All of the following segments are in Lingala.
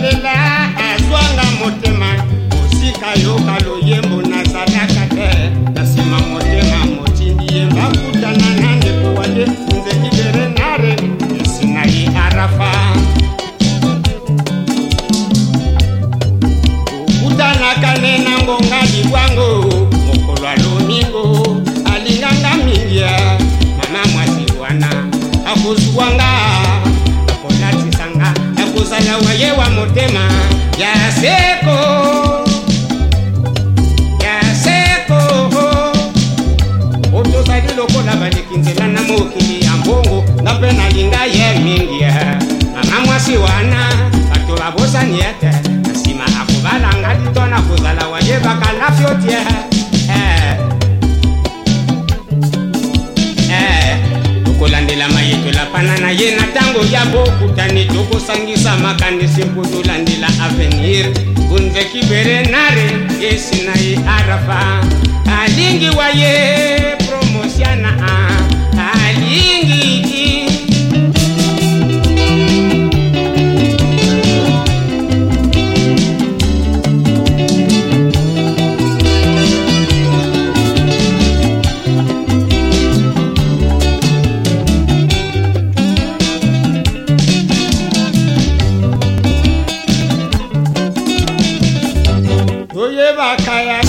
kolela azwanga motema osika yoka kozala wa ye wa motema ya seko ya seko oyo tozali lokola baleki nzela na mokili ya mbongo nga mpe nalinga ye mingi mama mwasi wana bato babosani ete na nsima akobalanga litona kozala wayebaka na fiotie elama yetolapana na ye na ntango ya bokutani tokosangisa makanisi mpo tolandela avenir unvekibere nare yesi na ye arafa alingi wa ye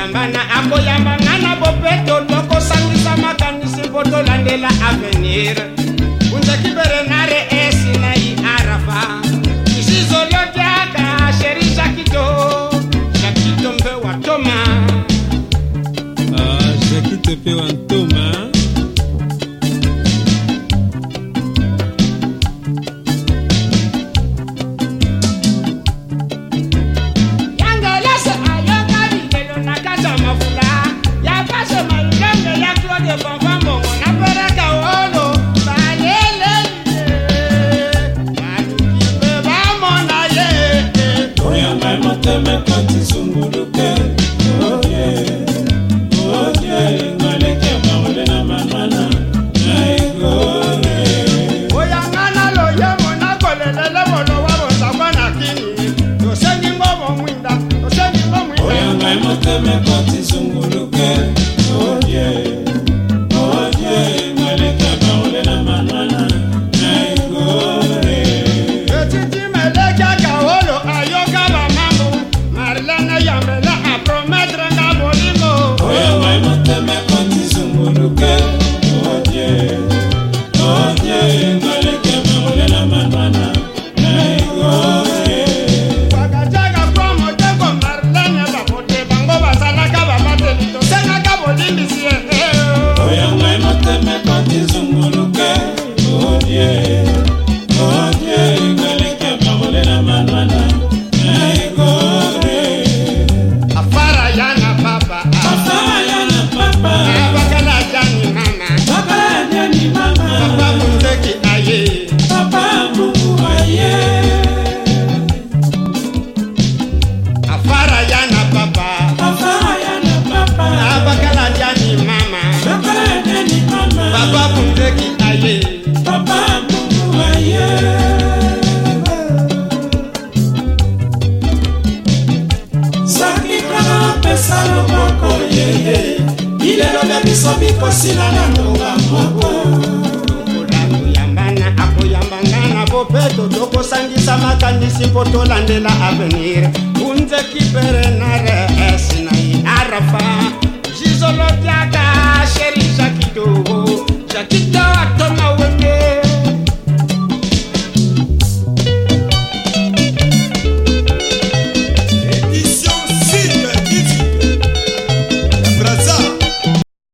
yambana akoyambana na bopeto tokosangisa makanisi botolandela avenir kibere nare i arafa isizolodyaka sheri shakito shakito mpe wa toma ah, shakito mpe ntoma yeye bilelo bya biso bikosila na ngonga moko akoyambana akoyambanga na bopeto tokosangisa makanisi mpo tolandela avenir unzeki perenare es